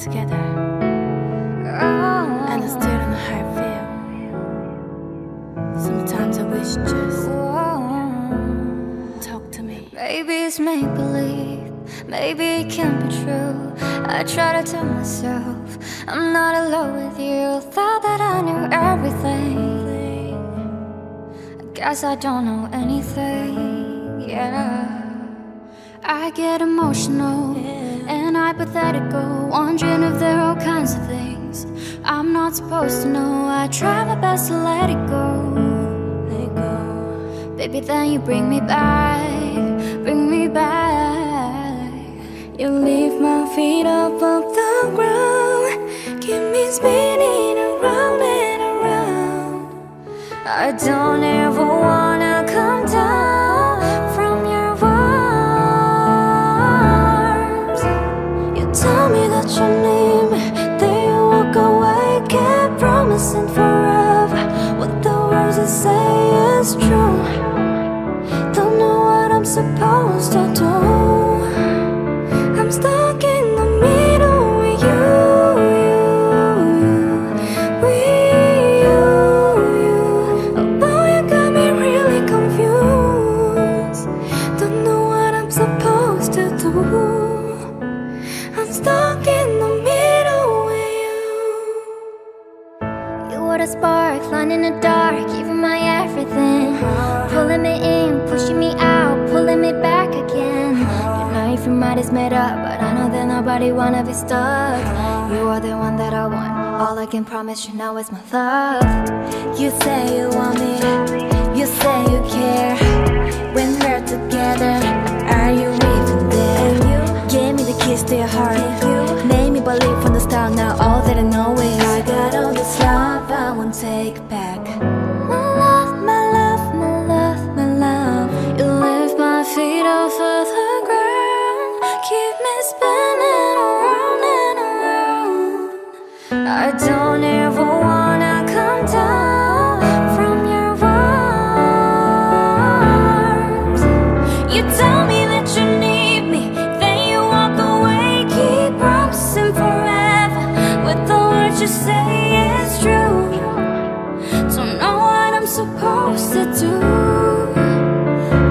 together. And I still don't know how I feel. Sometimes I wish just talk to me. Maybe it's make believe, maybe it can't be true. I try to tell myself I'm not alone with you. Thought that I knew everything. I guess I don't know anything. Yeah. I get emotional and hypothetical, wondering if there are all kinds of things I'm not supposed to know. I try my best to let it go. Let it go. Baby, then you bring me back, bring me back. You leave my feet up off the ground, keep me spinning around and around. I don't ever wanna promising forever. What the words you say is true. Don't know what I'm supposed to do. I'm stuck in the middle with you, you, you, with you, you. Oh boy, you got me really confused. Don't know what I'm supposed to do. Spark, flying in the dark, giving my everything. Pulling me in, pushing me out, pulling me back again. You know and your mind is made up, but I know that nobody wanna be stuck. You are the one that I want. All I can promise you now is my love. You say you want me, you say you care. When we're together, are you even there? Give me the keys to your heart. back. My love, my love, my love, my love. You lift my feet off of the ground. Keep me spinning around and around. I don't ever want. supposed to do?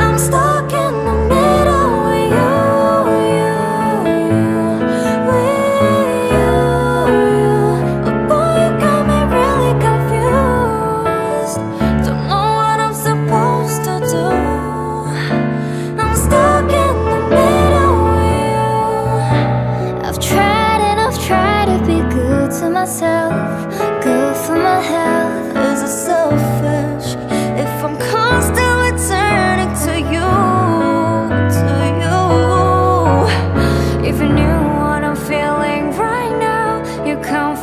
I'm stuck in the middle with you, you, you with you, you. Oh boy, you got me really confused. Don't know what I'm supposed to do. I'm stuck in the middle with you. I've tried and I've tried to be good to myself, good for my health.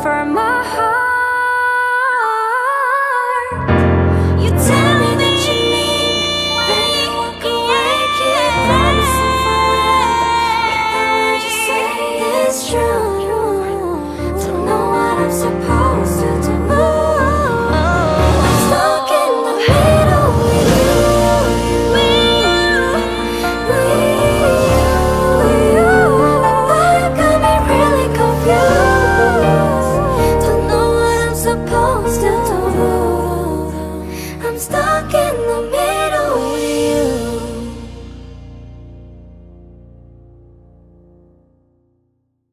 for my heart. You tell me that you need me Then you walk away, keep promising forever Whatever you say is true.